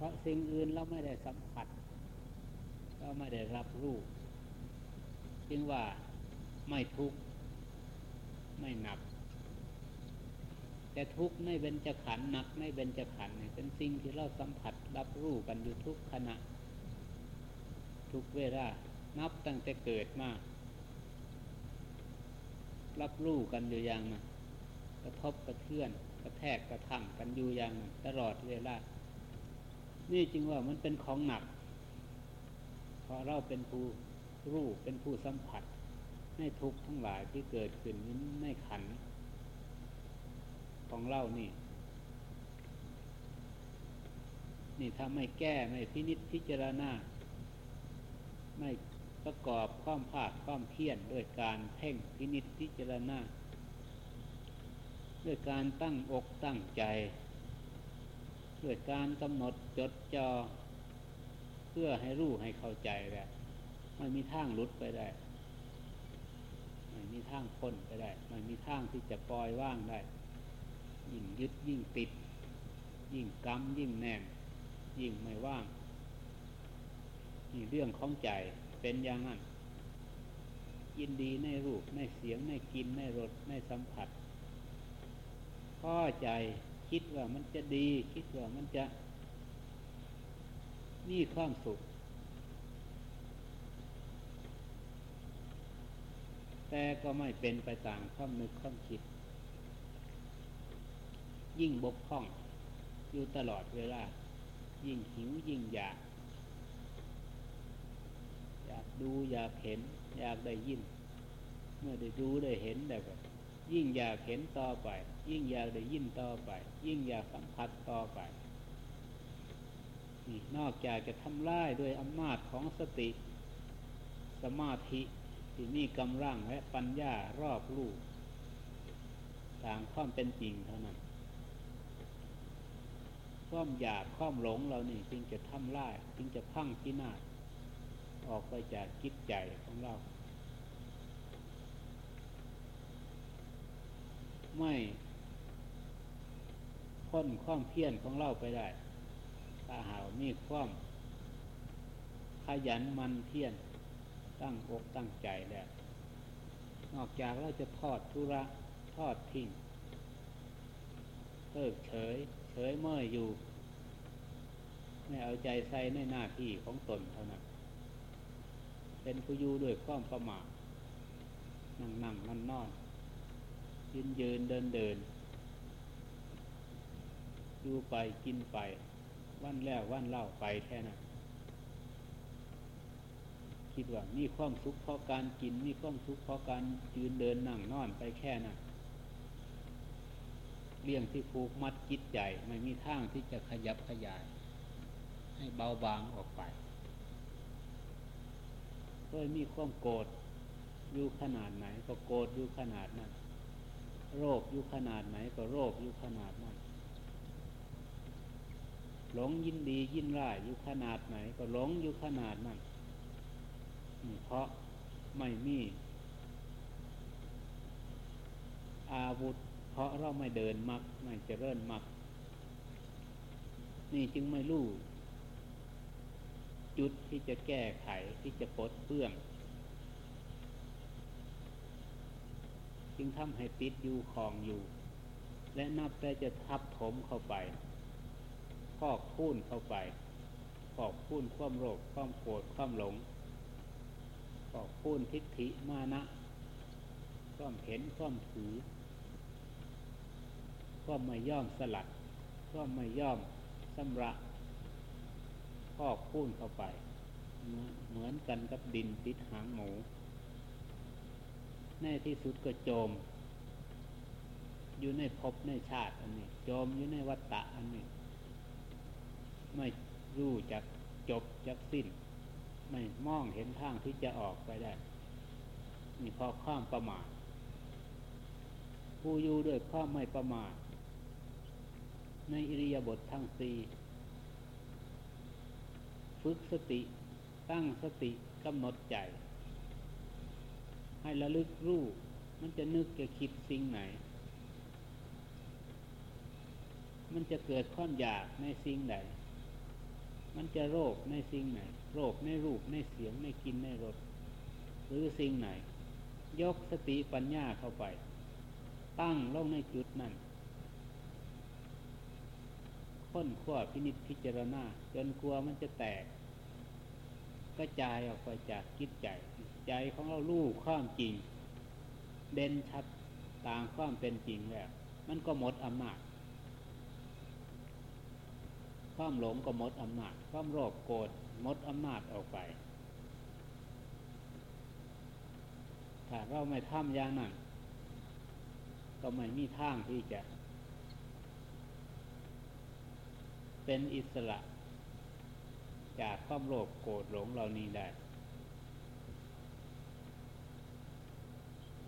เพราะสิ่งอื่นเราไม่ได้สัมผัส เราไม่ได้รับรู้จึงว่าไม่ทุกข์ไม่หนัก แต่ทุกข์ในเบญจขันธ์หนักในเบญจขันธ์เป็นสิ่งที่เราสัมผัสรับรู้กันอยู่ทุกขณะ ทุกเวลานับตั้งแต่เกิดมารับรู้กันอยู่อย่างนะกระทบกระเทือน กระแทกกระทั่งกันอยู่อย่างนั้นตลอดเวลา นี่จึงว่ามันเป็นของหนัก เพราะเราเป็นผู้รู้เป็นผู้สัมผัสในทุกทั้งหลายที่เกิดขึ้นในขันของเรานี่ นี่ถ้าไม่แก้ไม่พินิษพิจารณา ไม่ประกอบความภาคความเพียรด้วยการเพ่งพินิษพิจารณาด้วยการตั้งอกตั้งใจ ด้วยการกำหนดจดจอ่อเพื่อให้รู้ให้เข้าใจแหละไม่มีทางลุดไปได้ไม่มีทางพ้นไปได้ไม่มีทางที่จะปล่อยว่างได้ ยิ่งยึดยิ่งติด ยิ่งกำยิ่งแน่นยิ่งไม่ว่างนี่เรื่องของใจเป็นอย่างนั้นยินดีในรูปในเสียงในกินในรสในสัมผัสพอใจ คิดว่ามันจะดี คิดว่ามันจะมีความสุข แต่ก็ไม่เป็นไปตามความนึกความคิด ยิ่งบกพร่อง อยู่ตลอดเวลา ยิ่งหิวยิ่งอยาก อยากดูอยากเห็น อยากได้ยิน เมื่อได้ดูได้เห็นแ้วก็ยิ่งอยากเห็นต่อไป ยิ่งอยากได้ยินต่อไป ยิ่งอยากสัมผัสต่อไปนี่นอกจากจะทำลายด้วยอำนาจของสติ สมาธิที่มีกำลังและปัญญารอบรู้ตามความเป็นจริงเท่านั้นความอยากความหลงเรานี่จึงจะทำลายจึงจะพังพินาศออกไปจากจิตใจของเรา ไม่ พ้นความเพียรของเราไปได้ ถ้าหามีความขยันมันเพียรตั้งอกตั้งใจแล้วนอกจากเราจะทอดธุระทอดทิ้งเพิกเฉย เฉยเมื่ออยู่ ไม่เอาใจใส่ในหน้าที่ของตนเท่านั้น เป็นผู้อยู่ด้วยความประมาทนั่งนั่งนอนนอนยืนยืนเดินเดิน อยู่ไปกินไป วันแล้ววันเล่าไปแค่นั้นคิดว่ามีความสุขเพราะการกินมีความสุขเพราะการยืนเดินนั่งนอนไปแค่นั้นเรื่องที่ผูกมัดจิตใจไม่มีทางที่จะขยับขยาย ให้เบาบางออกไปเคยมีความโกรธอยู่ขนาดไหน ก็โกรธอยู่ขนาดนั้นโรคอยู่ขนาดไหนก็โรคอยู่ขนาดนั้น หลงยินดียินร้ายอยู่ขนาดไหน ก็หลงอยู่ขนาดนั้นเพราะไม่มี อาวุธ เพราะเราไม่เดินมักไม่เจริญมัก นี่จึงไม่รู้ จุดที่จะแก้ไขที่จะปลดเปื้อง จึงทำให้ติดอยู่คลองอยู่ และนับแต่จะทับถมเข้าไป พอกพูนเข้าไปพอกพูนความโรคความโกรธความหลงพอกพูนทิฏฐิมานะความเห็นความถือความไม่ย่อมสลัดความไม่ย่อมสำระพอกพูนเข้าไป เหมือนกันกับดินติดหางหมูในที่สุดก็โจม อยู่ในภพในชาติอันนี้ โจมอยู่ในวัฏฏะอันนี้ ไม่รู้จักจบจักสิ้น ไม่มองเห็นทางที่จะออกไปได้นี่พอความประมาทผู้อยู่ด้วยความไม่ประมาทในอิริยาบถททั้งสี่ฝึกสติ ตั้งสติกำหนดใจ ให้ระลึกรู้มันจะนึกจะคิดสิ่งไหน มันจะเกิดความอยากในสิ่งใด มันจะโรคในสิ่งไหน โรคในรูปในเสียงในกินในรสหรือสิ่งไหน ยกสติปัญญาเข้าไป ตั้งลงในจุดนั้นค้นคว้าพินิจพิจารณาจนกลัวมันจะแตกกระจายออกไปจากจิตใจ ใจของเราลู่ความจริง เด่นชัดต่างความเป็นจริงแล้ว มันก็หมดอำนาจ ความหลงก็หมดอำนาจ ความโลภโกรธหมดอำนาจออกไป ถ้าเราไม่ทำอย่างนั้นก็ไม่มีทางที่จะ เป็นอิสระ จากความโลภโกรธหลงเหล่านี้ได้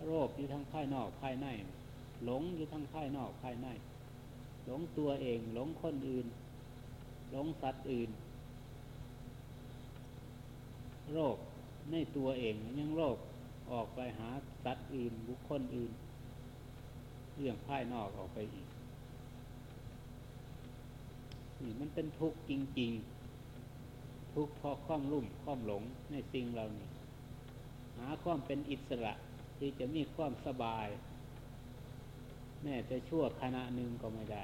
โรคอยู่ทั้งภายนอกภายใน หลงอยู่ทั้งภายนอกภายใน หลงตัวเองหลงคนอื่น หลงสัตว์อื่น โรคในตัวเองยังโรคออกไปหาสัตว์อื่นบุคคลอื่น เรื่องภายนอกออกไปอีกนี่มันเป็นทุกข์จริง ๆ ทุกข์เพราะความรุ่มความหลงในสิ่งเหล่านี้ หาความเป็นอิสระที่จะมีความสบาย แม้จะชั่วขณะหนึ่งก็ไม่ได้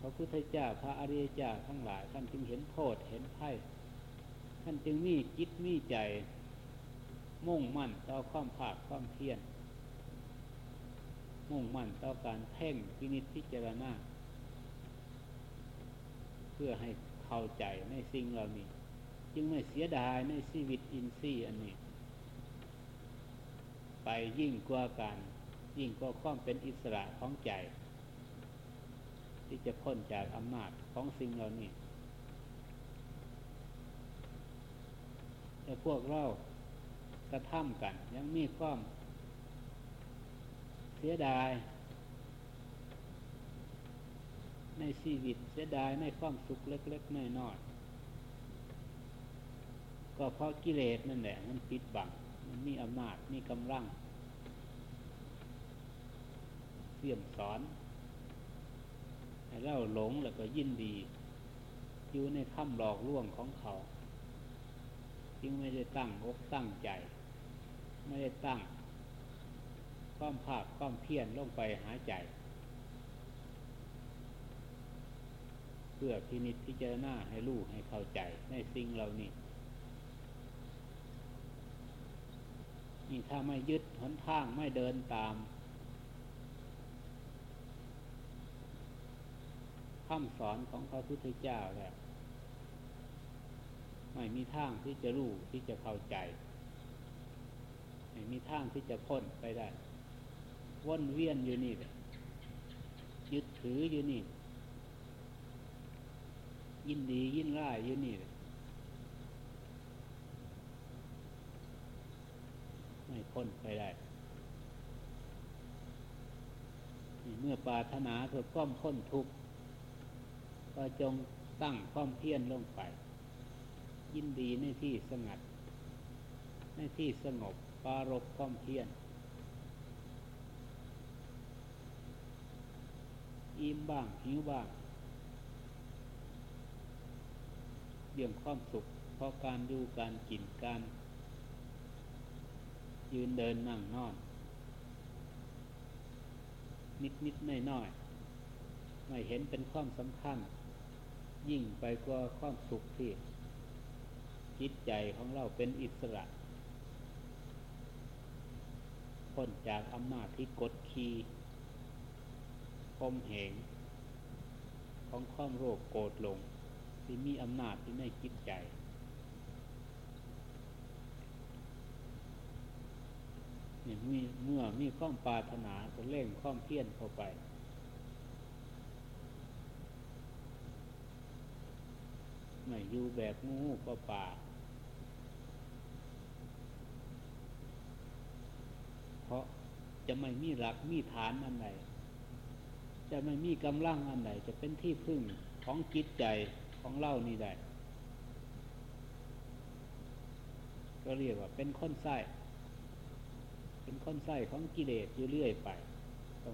พระพุทธเจ้าพระอริยเจ้าทั้งหลาย ท่านจึงเห็นโทษเห็นไพ่ท่านจึงมีจิตมีใจ มุ่งมั่นต่อความภาคความเพียรมุ่งมั่นต่อการเพ่งพินิจพิจารณาเพื่อให้เข้าใจในสิ่งเหล่านี้ จึงไม่เสียดายในชีวิตอินทรีย์อันนี้ ไปยิ่งกว่าการยิ่งกว่าความเป็นอิสระของใจ ที่จะพ้นจากอำนาจของสิ่งเหล่านี้แต่พวกเรากระทำกัน ยังมีความเสียดาย ในชีวิตเสียดายในความสุขเล็กๆน้อยๆก็เพราะกิเลสนั่นแหละมันปิดบังมันมีอำนาจมีกำลังเสี่ยมสอน ให้เราหลงแล้วก็ยินดี อยู่ในถ้ำหลอกล่วงของเขาจึงไม่ได้ตั้งอกตั้งใจ ไม่ได้ตั้ง ความภาคความเพียรลงไปหาใจ เพื่อพินิจพิจารณาให้รู้ให้เข้าใจในสิ่งเหล่านี้นี่ถ้าไม่ยึดหนทางไม่เดินตาม คำสอนของพระพุทธเจ้าแล้ว ไม่มีทางที่จะรู้ที่จะเข้าใจ ไม่มีทางที่จะพ้นไปได้วนเวียนอยู่นี่ยึดถืออยู่นี่ ยินดียินร้ายอยู่นี่ไม่พ้นไปได้เมื่อปาถนาเพื่อก้มพ้นทุกข์ ก็จงตั้งความเพียรลงไป ยินดีในที่สงัด ในที่สงบปารบความเพียรอิ่มบ้างหิวบ้างเรื่องความสุข เพราะการดูการกินการ ยืนเดินนั่งนอน นิดนิดน้อยน้อยไม่เห็นเป็นความสำคัญ ยิ่งไปกว่าความสุขที่จิตใจของเราเป็นอิสระพ้นจากอำนาจที่กดขี่คมเหงของความโรคโกรธลง ที่มีอำนาจที่ในจิตใจเนี่ยเมื่อมีความปรารถนาก็เร่งความเพียรเข้าไป ไม่อยู่แบบงูก็ป่าเพราะจะไม่มีหลักมีฐานอันใดจะไม่มีกำลังอันใดจะเป็นที่พึ่งของจิตใจของเล่านี่ได้ก็เรียกว่าเป็นคนไส้เป็นคนไส้ของกิเลสอยู่เรื่อยไป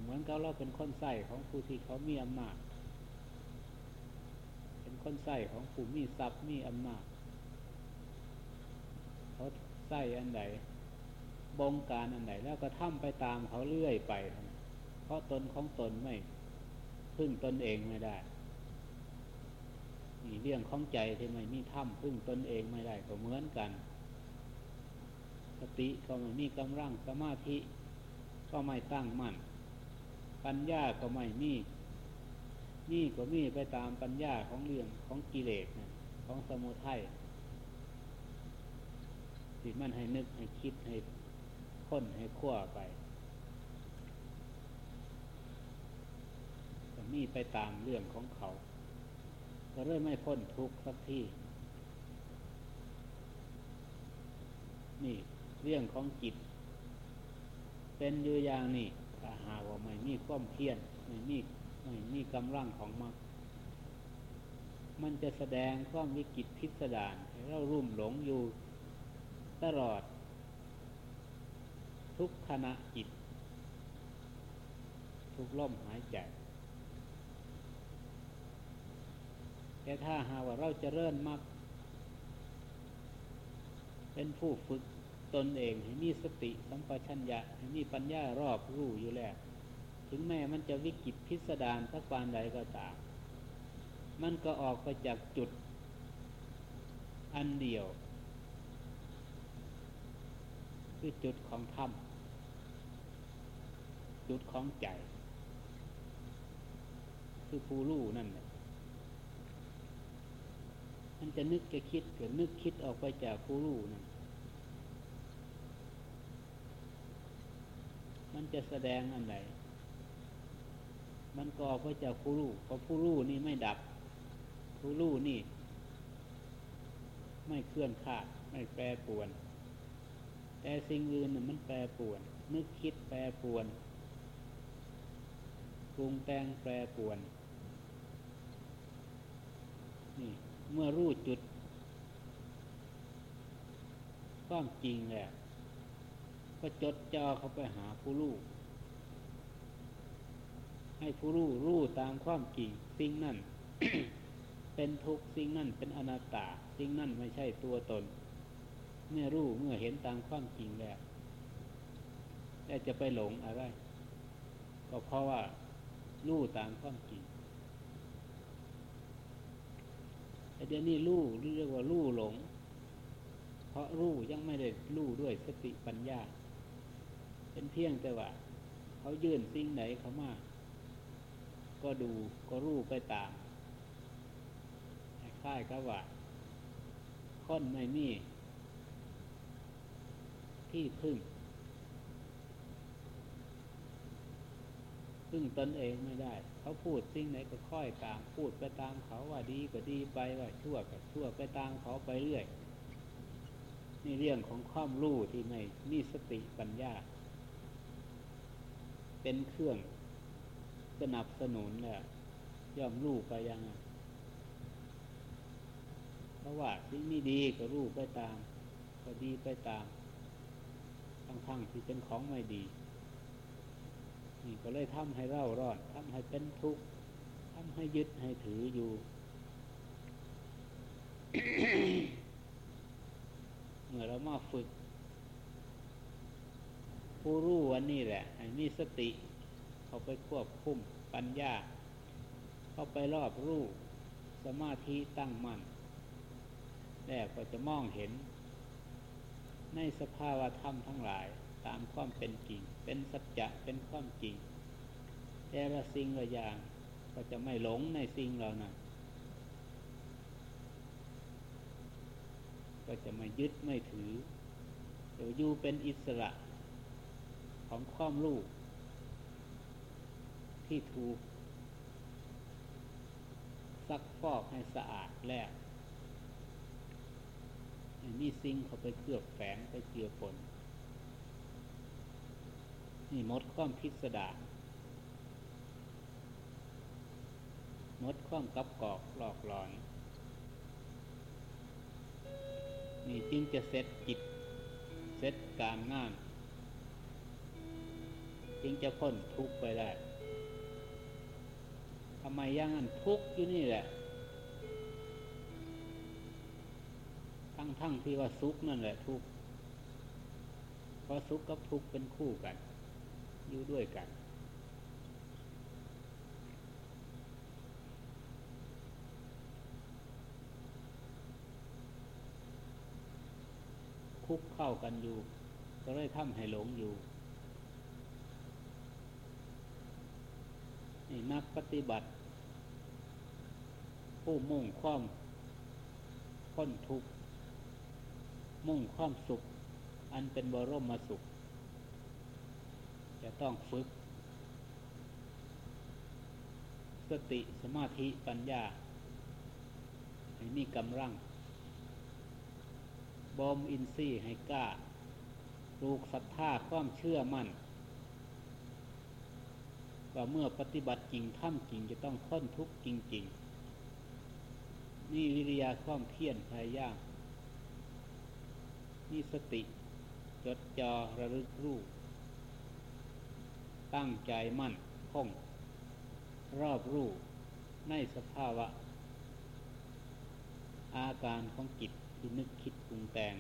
เหมือนกับเราเป็นคนไส้ของผู้ที่เขามีอำนาจ คนใส่ของผู้มีทรัพย์มีอำนาจเขาใส่อันใดบงการอันใดแล้วก็ทำไปตามเขาเรื่อยไป เพราะตนของตนไม่พึ่งตนเองไม่ได้นี่เรื่องของใจที่ไม่มีถ้ำพึ่งตนเองไม่ได้ก็เหมือนกัน สติก็ไม่มีกำลังสมาธิ ก็ไม่ตั้งมั่น ปัญญาก็ไม่มี นี่ก็มีไปตามปัญญาของเรื่องของกิเลสของสมุทัยที่มันให้นึกให้คิดให้ค้นให้ขั้วไปก็มีไปตามเรื่องของเขา ก็เริ่มไม่พ้นทุกข์สักที่ นี่เรื่องของจิต เป็นอยู่อย่างนี่ถ้าหาว่าไม่มีความเพียรไม่มี ไม่กำลังของมรรคมันจะแสดงความวิกิตพิสดารให้เรารุ่มหลงอยู่ตลอด ทุกขณะจิต ทุกลมหายใจแต่ถ้าหาว่าเราจะเริ่มมากเป็นผู้ฝึกตนเองให้มีสติสัมปชัญญะให้มีปัญญารอบรู้อยู่แล้ว ถึงแม้มันจะวิกฤตพิสดารสักปานใดก็ตาม มันก็ออกไปจากจุดอันเดียว คือจุดของธรรมจุดของใจ คือผู้รู้นั่นแหละมันจะนึกจะคิดเกิดนึกคิดออกไปจากผู้รู้นั่นมันจะแสดงอันใด มันก็ออกมาจาผู้รู้เพราะผู้รู้นี่ไม่ดับ ผู้รู้นี่ ไม่เคลื่อนขาด ไม่แปรปวน แต่สิ่งอื่นน่มันแปรปวน นึกคิดแปรปวนปรุงแต่งแปรปวน นี่ เมื่อรู้จุดความจริงแหละก็จดจ่อเข้าไปหาผู้รู้ ให้ผู้รู้รู้ตามความจริงสิ่งนั่นเป็นทุกสิ่งนั่นเป็นอนัตตา สิ่งนั่นไม่ใช่ตัวตน เมื่อรู้เมื่อเห็นตามความจริงแล้วแล้วจะไปหลงอะไร ก็เพราะว่ารู้ตามความจริงแต่เดี๋ยวนี้รู้เรียกว่ารู้หลง เพราะรู้ยังไม่ได้รู้ด้วยสติปัญญา เป็นเพียงแต่ว่า เขายื่นสิ่งไหนเขามา ก็ดูก็รู้ไปตามคล้ายกับว่าค้นไม่มีที่พึ่ง พึ่งตนเองไม่ได้ เขาพูดสิ่งไหนก็ค่อยตาม พูดไปตามเขาว่าดีก็ดีไปว่าชั่วก็ชั่วไปตามเขาไปเรื่อยนี่เรื่องของความรู้ที่ไม่มีสติปัญญา เป็นเครื่อง สนับสนุนเนี่ยย่อมรู้ไปยังเพราะว่าสิ่งนี้ดีก็รู้ไปตาม ก็ดีไปตาม ทั้งๆที่เป็นของไม่ดี นี่ก็เลยทำให้เรารอดทำให้เป็นทุกข์ทำให้ยึดให้ถืออยู่เมื่อเรามาฝึก ผู้รู้วันนี้แหละมีสติ เข้าไปควบคุมปัญญา เข้าไปรอบรู้สมาธิตั้งมั่นแล้วก็จะมองเห็น ในสภาวะธรรมทั้งหลายตามความเป็นจริง เป็นสัจจะเป็นความจริง แต่ละสิ่งละอย่างก็จะไม่หลงในสิ่งเหล่านั้นก็จะไม่ยึดไม่ถือเดี๋ยวอยู่เป็นอิสระของความรู้ ที่ถูก ซักฟอกให้สะอาดแล้วนี่ซิงเขาไปเคลือบแฝงไปเจือปนนี่มดข้อมพิสดารมดข้อมกับกอกหลอกหลอน นี่จึงจะเสร็จจิตเสร็จการงาน จึงจะพ้นทุกข์ไปได้ ทำไมย่างอันทุกข์อยู่นี่แหละ ทั้งทั้งที่ว่าสุขนั่นแหละทุกข์เพราะสุขกับทุกข์เป็นคู่กัน อยู่ด้วยกัน คุกเข้ากันอยู่ ก็เลยทำให้หลงอยู่ นี่นักปฏิบัติ ผู้มุ่งความพ้นทุกข์มุ่งความสุข อันเป็นบรมสุข จะต้องฝึก สติสมาธิปัญญาให้มีกำลังบอมอินทรีย์ให้กล้าปลูกศรัทธาความเชื่อมั่น ว่าเมื่อปฏิบัติจริงท่ำจริงจะต้องค้นทุกข์จริง ๆ นี่วิริยาความเพียรพยายามนี่สติ จดจอระลึกรู้ตั้งใจมั่นคงรอบรู้ในสภาวะ อาการของจิตที่นึกคิดปรุงแต่ง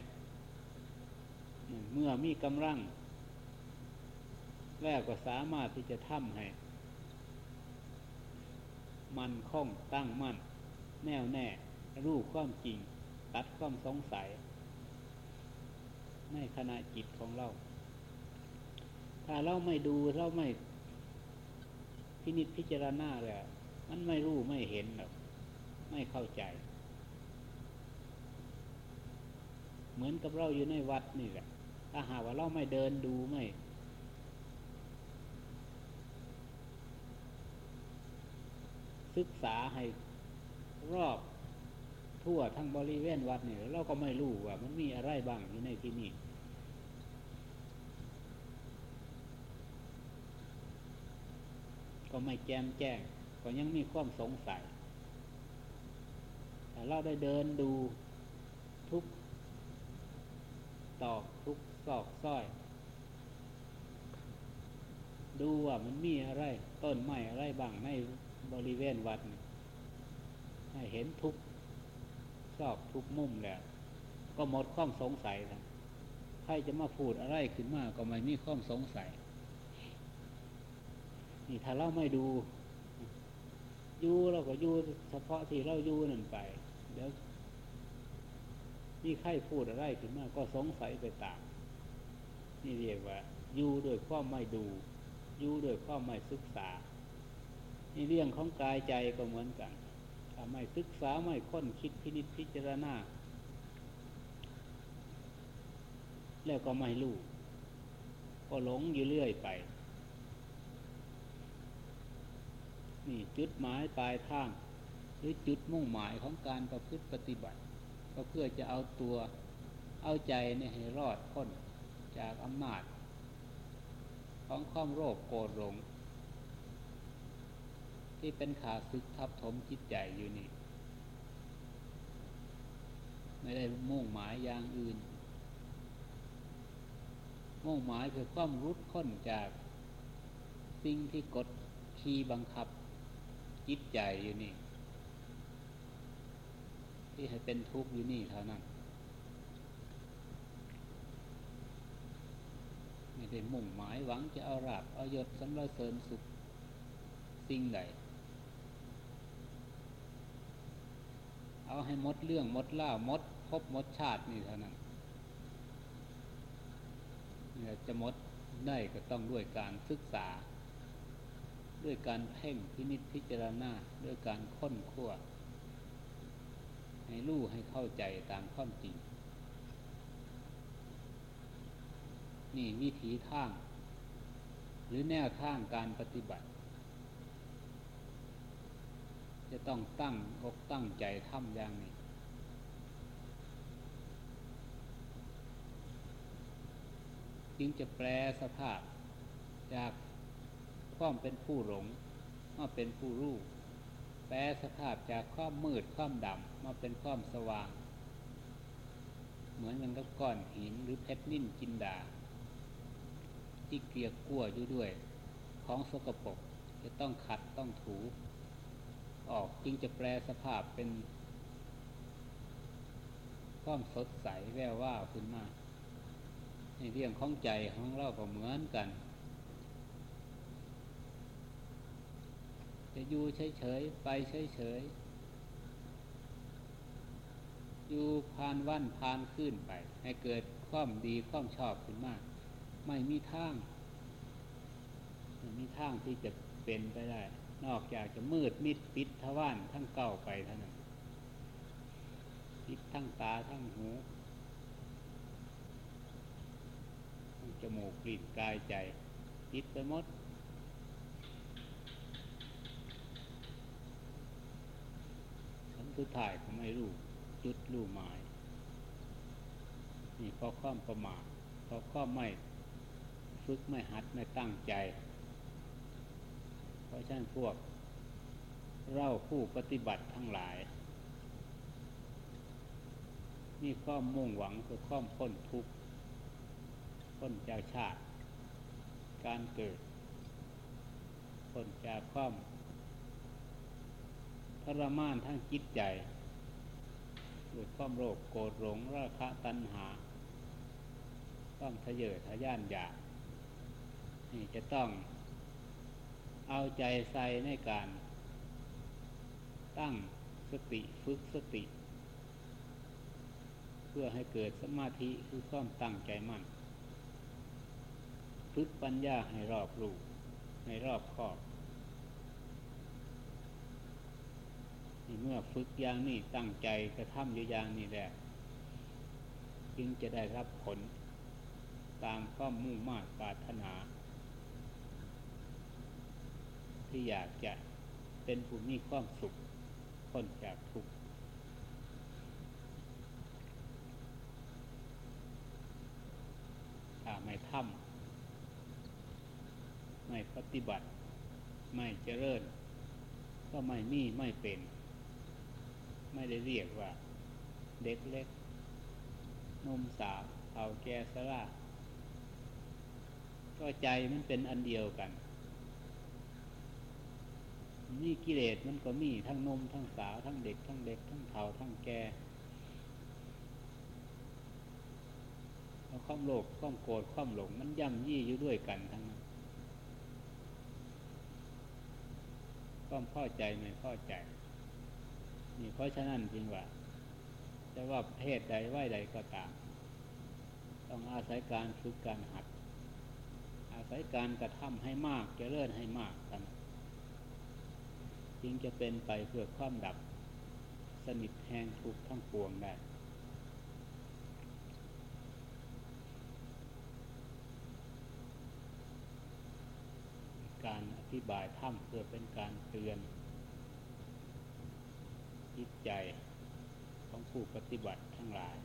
เมื่อมีกำลังแล้วก็สามารถที่จะทำให้ มันคงตั้งมั่น แน่วแน่ รู้ความจริง ตัดความสงสัย ในขณะจิตของเรา ถ้าเราไม่ดูเราไม่พินิจพิจารณาเลยมันไม่รู้ไม่เห็นหรอกไม่เข้าใจ เหมือนกับเราอยู่ในวัดนี่แหละถ้าหากว่าเราไม่เดินดูไม่ ศึกษาให้รอบทั่วทั้งบริเวณวัดเนี่ยเราก็ไม่รู้ว่ามันมีอะไรบ้างอยู่ในที่นี่ก็ไม่แจมแจ้งก็ยังมีความสงสัยแต่เราได้เดินดูทุกตอกทุกซอกซ้อย ดูว่ามันมีอะไร ต้นไม้อะไรบ้างใน บริเวณวัดให้เห็นทุกซอกทุกมุมแล้ว ก็หมดความสงสัยนะใครจะมาพูดอะไรขึ้นมาก็ไม่มีความสงสัย นี่ถ้าเราไม่ดูอยู่เราก็อยู่เฉพาะที่เราอยู่นั่นไปเดี๋ยวมีใครพูดอะไรขึ้นมาก็สงสัยไปตามนี่เรียกว่าอยู่ด้วยความไม่ดูอยู่ด้วยความไม่ศึกษา ในเรื่องของกายใจก็เหมือนกันถ้าไม่ศึกษาไม่ค้นคิดพินิจพิจารณาแล้วก็ไม่รู้ก็หลงอยู่เรื่อยไป นี่จุดหมายปลายทาง หรือจุดมุ่งหมายของการประพฤติปฏิบัติ ก็เพื่อจะเอาตัวเอาใจเนี่ยให้รอดพ้นจากอำนาจ ของความโรคโกรธหลง ที่เป็นขาศึกทับถมจิตใจอยู่นี่ ไม่ได้มุ่งหมายอย่างอื่น มุ่งหมายคือความรุดพ้นจากสิ่งที่กดขี่บังคับจิตใจอยู่นี่ ที่ให้เป็นทุกข์อยู่นี่เท่านั้นไม่ได้มุ่งหมายหวังจะเอาราบเอายศสรรเสริญสุขสิ่งใด เอาให้มดเรื่องมดเล่ามดพบมดชาตินี่เท่านั้นเนี่ยจะมดได้ก็ต้องด้วยการศึกษา ด้วยการเพ่งพินิจพิจารณาด้วยการค้นคว้าให้รู้ให้เข้าใจตามความจริง นี่วิธีทาง หรือแนวทางการปฏิบัติ จะต้องตั้งอกตั้งใจทำอย่างนี้ จึงจะแปลสภาพจากความเป็นผู้หลงมาเป็นผู้รู้แปลสภาพจากความมืดความดำมาเป็นความสว่าง เหมือนกันกับก้อนหินหรือเพชรนิ่นจินดา ที่เกลียกกลัวอยู่ด้วย ของสกปรกจะต้องขัดต้องถู ออกจึงจะแปลสภาพเป็นความสดใสแววว่าขึ้นมาในเรื่องของใจของเราก็เหมือนกัน จะอยู่เฉยๆไปเฉยๆอยู่พานวันพานขึ้นไป ให้เกิดความดีความชอบขึ้นมาก ไม่มีทางไม่มีทางที่จะเป็นไปได้ นอกจากจะมืดมิดปิดทว่านทั้งเก้าไปเท่านั้นปิดทั้งตาทั้งหูทั้งจมูกกลิ่นกายใจปิดไปหมด ฉันสุดท้ายก็ไม่รู้จุดรู้หมาย นี่เพราะความประมาทเพราะความไม่ ฝึกไม่หัดไม่ตั้งใจ ราะฉะนั้นพวก เราผู้ปฏิบัติทั้งหลายมีความมุ่งหวังคือความพ้นทุกข์พ้นจากชาติ การเกิดพ้นจากความทรมานทั้งจิตใจด้วยความโรคโกรธหลงราคะตัณหาความทะเยอทะยานอยากนี่จะต้อง เอาใจใส่ในการ ตั้งสติฝึกสติ เพื่อให้เกิดสมาธิคือความตั้งใจมั่นฝึกปัญญาให้รอบรู้ให้รอบคอบเมื่อฝึกอย่างนี้ตั้งใจกระทำอยู่อย่างนี้แหละจึงจะได้รับผลตามความมุ่งมา่ปรารถนา ที่อยากจะเป็นผู้มีความสุขพ้นจากทุกข์ถ้าไม่ทำไม่ปฏิบัติ ไม่เจริญ ก็ไม่มีไม่เป็น ไม่ได้เรียกว่า เด็กเล็กนมสาวเอาแกสลาก็ใจมันเป็นอันเดียวกัน นี่กิเลสมันก็มีทั้งนมทั้งสาวทั้งเด็ก ทั้งเด็กทั้งเฒ่าทั้งแก่ความโลภความโกรธความหลง มันย่ำยี่อยู่ด้วยกันทั้งนั้นความพอใจไม่พอใจ นี่เพราะฉะนั้นจริงว่าจะว่าเพศใดไหวใดก็ตาม ต้องอาศัยการฝึกการหัด อาศัยการกระทำให้มากจะเลื่อนให้มากกัน จึงจะเป็นไปเพื่อความดับ สนิทแห่งทุกทั้งปวงได้ การอธิบายถ้ำเพื่อเป็นการเตือนจิตใจของผู้ปฏิบัติทั้งหลาย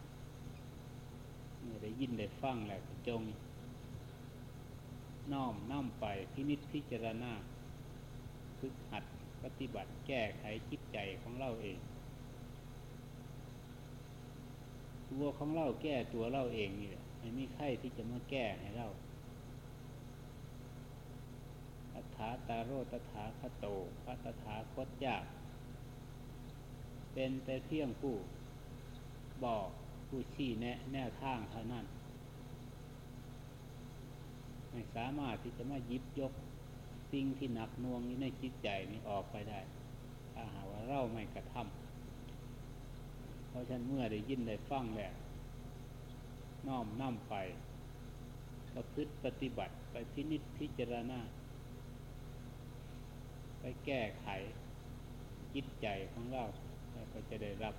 เมื่อได้ยินได้ฟังแล้วจง น้อมน้ำไปพินิจพิจารณา ฝึกหัด ปฏิบัติแก้ไขจิตใจของเราเอง ตัวของเราแก้ตัวเราเองนี่แหละไม่มีใครที่จะมาแก้ให้เราตถาตาโรตถาคโตพระตถาคตยาก เป็นแต่เพียงผู้ บอกผู้ชี้แนะแนวทางเท่านั้น ไม่สามารถที่จะมายิบยก สิ่งที่หนักน่วงนี้ในจิตใจนี้ออกไปได้ ถ้าหาว่าเราไม่กระทำเพราะฉะนั้นเมื่อได้ยินได้ฟังแล้วน้อมนำไปประพฤติปฏิบัติไปพินิจพิจารณา ไปแก้ไขจิตใจของเราแล้วก็จะได้รับ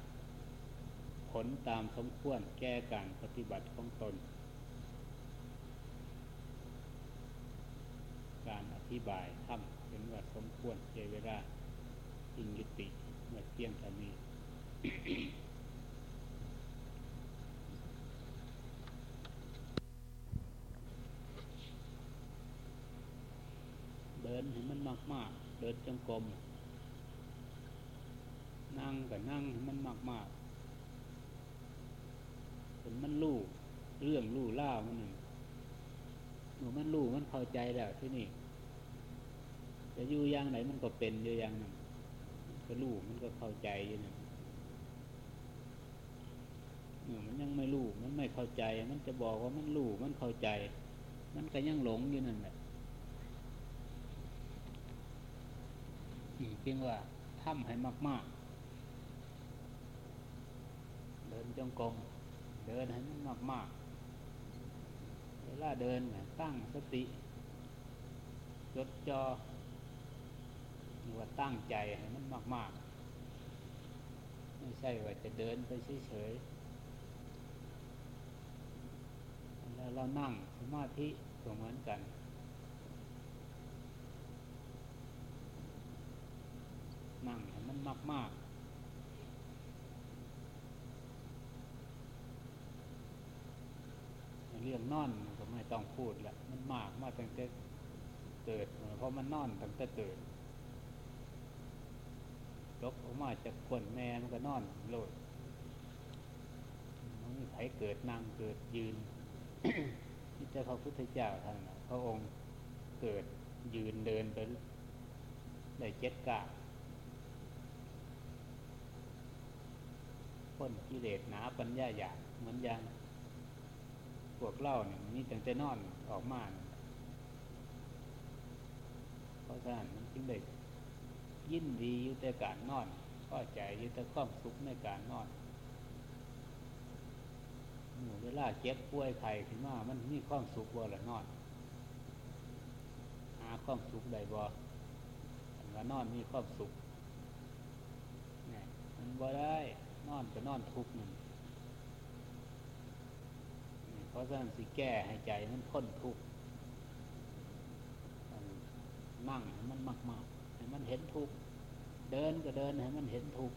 ผลตามสมควรแก้การปฏิบัติของตน การอ ธิบายทำเป็นว่าสมควรเจเวลาอิงยุติเมื่อเที่ยงเท่านี้เดินให้มันมาก ๆ เดินจงกรมนั่งกับนั่งให้มันมากมากผลมันลู่เรื่องลู่ล่ามันหนึ่งหนูมันลู่มันพอใจแล้วที่นี่ จะอยู่อย่างไหนมันก็เป็นอยู่อย่างนั้นก็ลู่มันก็เข้าใจอยู่นั่นมันไม่เข้าใจ มันจะบอกว่ามันรู้มันเข้าใจ มันก็ยังหลงอยู่นั่นแหละเพียงว่าทำให้มาก ๆ เดินจงกรมเดินให้มันมาก ๆ เวลาเดินตั้งสติจดจอหรือ ว่าตั้งใจให้มันมาก ๆ ไม่ใช่ว่าจะเดินไปเฉยๆแล้วเรานั่งสมาธิก็เหมือนกัน นั่งให้มันมาก ๆเรื่องนอนก็ไม่ต้องพูดละมันมากมากตั้งแต่เกิดเพราะมันนอนตั้งแต่เกิด ลกออกมาจากขวนแม่มันก็นอนโลดมันไผเกิดนั่งเกิดยืนนี่จะพระพุทธเจ้าท่านพระองค์เกิดยืนเดินไปได้เจ็ดกาพ้นกิเลสหนาปัญญาหยาบเหมือนยังพวกเล่าเนี่ยมีตั้งแต่นอนออกมาเพราะฉะนั้นมันจึงได้ ยินดีอยู่แต่การนอนก็ใจอยู่แต่ความสุขในการนอนเวลาเจ็บป่วยไข้ขึ้นมามันมีความสุขบ่ละนอน หาความสุขใดบ่ว่านอนมีความสุขเนี่ยมันบ่ได้นอนจะนอนทุกข์นึ่งเพราะฉะนั้นสิแก้ให้ใจมันพ้นทุกข์นั่งมันมากๆให้ มันเห็นทุกเดินก็เดินให้มันเห็นทุก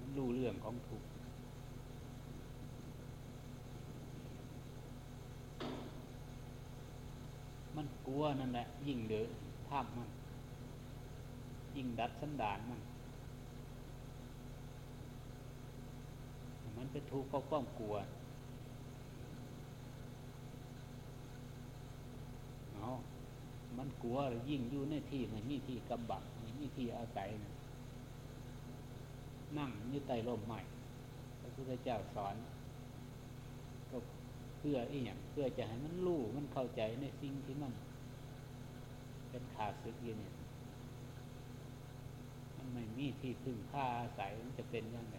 มันรู้เรื่องของทุกมันกลัวนั่นแหละ ยิ่งเดือดภาพมัน ยิ่งดัดสันดานมัน มันเป็นทุกข์เพราะความกลัวเอา มันกลัวยิ่งอยู่ในที่มันมีที่กำบังมีที่อาศัยนะนั่งยืดไตลมใหม่พระพุทธเจ้าสอนก็เพื่ออีอย่างเพื่อจะให้มันรู้มันเข้าใจในสิ่งที่มัน เป็นขาศึกอยู่เนี่ยมันไม่มีที่พึ่งผ้าอาศัยมันจะเป็นยังไง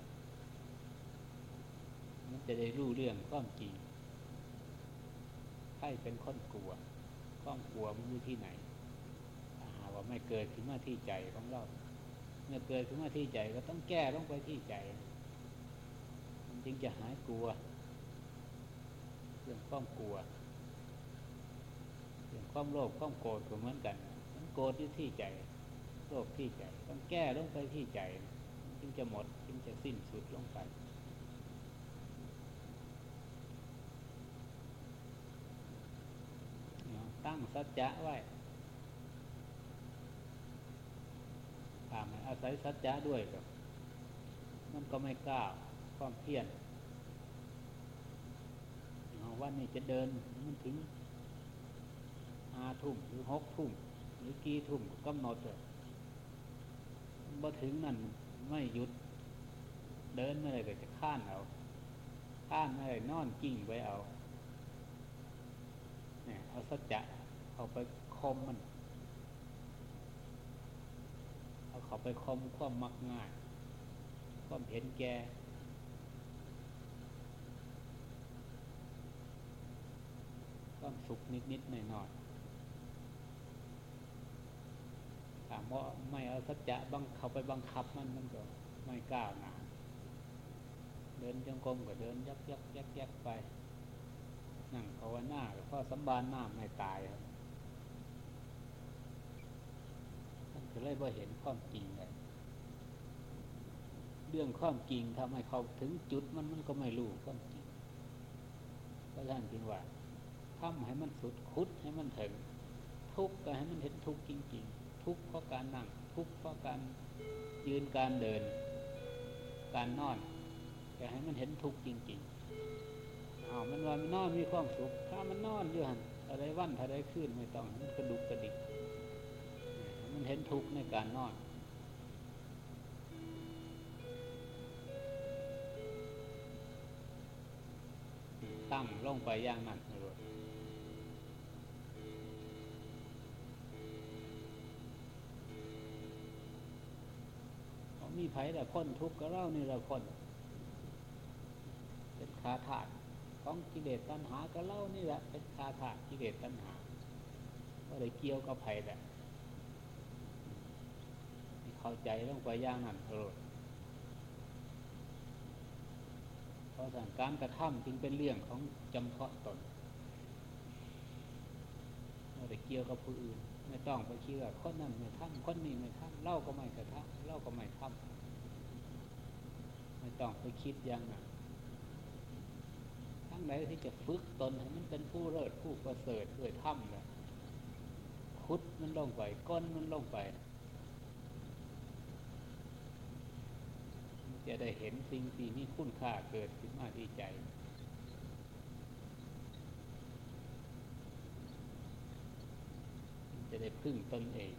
มันจะได้รู้เรื่องความจริงใครเป็นคนกลัว ความกลัวมันอยู่ที่ไหนถ้าหาว่าไม่เกิดขึ้นมาที่ใจของเราเมื่อเกิดขึ้นมาที่ใจก็ต้องแก้ลงไปที่ใจ มันจึงจะหายกลัว เรื่องความกลัว เรื่องความโลภความโกรธก็เหมือนกัน มันโกรธอยู่ที่ใจ โลภที่ใจ ต้องแก้ลงไปที่ใจ จึงจะหมด จึงจะสิ้นสุดลงไป ตั้งสัจจะไว้ถามอาศัยสัจจะด้วยกับมันก็ไม่กล้าความเพียรวันนี้จะเดินมันถึงอาทุ่มหรือหกทุ่มหรือกี่ทุ่มกำหนดเลยบ่ถึงนั่นไม่หยุด เดินไม่ได้ก็จะข้านเอาข้านไม่ได้นอนกิ่งไว้เอาเนี่ยเอาสัจจะ เอาไปคมมันเอาเขาไปคมความมักง่ายความเห็นแก่ความสุขนิดนิดหน่อยหน่อยถามว่าไม่เอาสัจจะบังเขาไปบังคับมันมันก็ไม่กล้าหนาเดินจงกรมก็เดินยักยักยักยักไปนั่งภาวนาพ่อสัมบานหน้าไม่ตายครับท่าน ก็เลยว่าเห็นความจริงเลยเรื่องความจริงทำให้เขาถึงจุดมันมันก็ไม่รู้ความจริงเพราะท่านจึงว่าทำให้มันสุดคุดให้มันถึง ทุกข์ก็ให้มันเห็นทุกข์จริง ๆ ทุกข์เพราะการนั่ง ทุกข์เพราะการยืนการเดิน การนอนก็ให้มันเห็นทุกข์จริงๆอ้าวมันว่ามันนอนมีความสุข ถ้ามันนอนอยู่หันอะไรวันอะไรขึ้นไม่ต้องมันกระดุกกระดิก มันเห็นทุกข์ในการนอน ตั้งลงไปย่างนั้นเลยมีไผ่แต่พ้นทุกข์ก็เล่านี่ละพ้นเป็นคาถาดของกิเลสตัณหาก็เล่านี่แหละเป็นคาถากิเลสตัณหาก็เลยเกี่ยวกับไผ่แหละ เข้าใจลงไปย่างนั้นเลยเพราะสังการกระทำจึงเป็นเรื่องของจำเพาะตนไม่ได้เกี่ยวกับผู้อื่น ไม่ต้องไปคิดว่าคนนั้นไม่ทำคนนี้ไม่ทำเล่าก็ไม่กระทำเล่าก็ไม่ทำไม่ต้องไปคิดอย่างนั้นทั้งไหนที่จะฝึกตนให้มันเป็นผู้เลิศผู้ประเสริฐด้วยถ้ำนะคุดมันลงไปก้นมันลงไป จะได้เห็นสิ่งที่มีคุณค่าเกิดขึ้นมาที่ใจ จะได้พึ่งตนเอง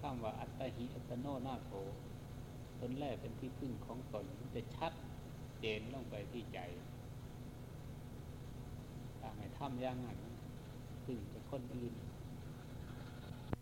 ข้ามว่าอัตตหิอัตโนนาโถตนแรกเป็นที่พึ่งของตนมันจะชัดเจนลงไปที่ใจถ้าไม่ทำย่างนั้นพึ่งแต่คนอื่น